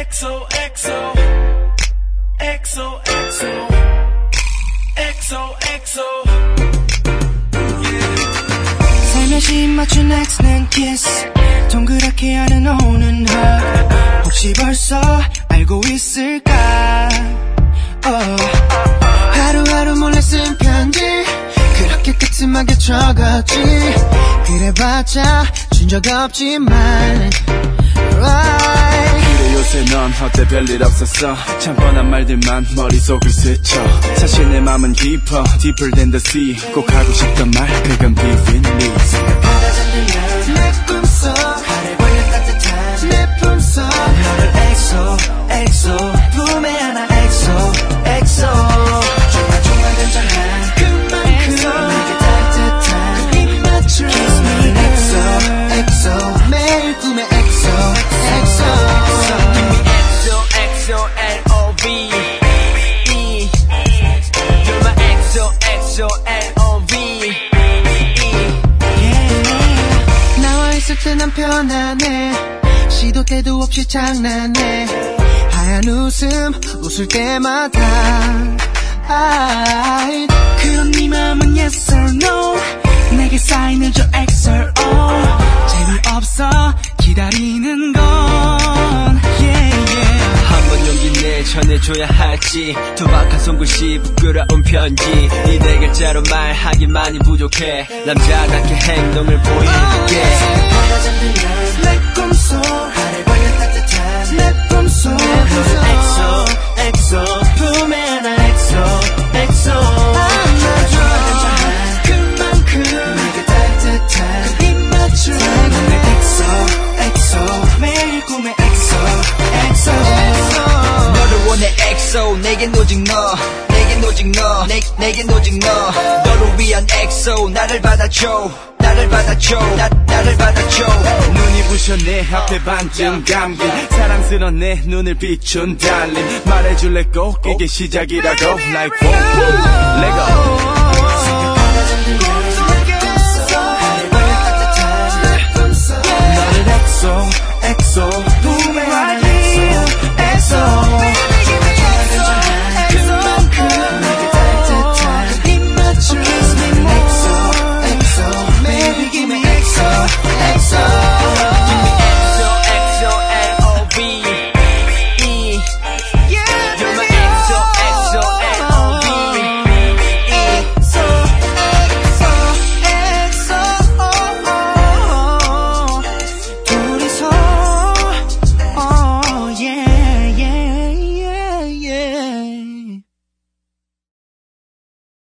EXO EXO EXO EXO 살며시 맞춘 X는 kiss. 동그랗게 하는 오는 hug 혹시 벌써 알고 있을까? Oh. 하루하루 몰래 쓴 편지. 그렇게 끄트하게 적었지. 그래봤자 준 적 없지만. Right. 그래 요새 넌 어때? 별일 없었어. 참 뻔한 말들만 머릿속을 스쳐. 사실 내 맘은 깊어 Deeper than the sea. 꼭 하고 싶던 말 그건 be with me. XO 난 편안해. 시도 때도 없이 장난해. 하얀 웃음 웃을 때마다. I 그런 네 맘은 yes or no. 내게 사인을 줘 X or O. 재미없어 기다리는 건. Yeah yeah. 한번 용기 내 전해줘야 할지. 투박한 손글씨 부끄러운 편지. 이 네 글자로 말하기 많이 부족해. 남자답게 행동을 보일게 너를 원해 XO. 내겐 오직 너 내겐 오직 너 내, 내겐 오직 너 너를 위한 XO 나를 받아줘. 나를 받아줘. 나, 나를 받아줘. 눈이 부셔 내 앞에 반쯤 감긴 사랑스런 내 눈을 비춘 darling. 말해줄래? 꼭 이게 시작이라고. Like let go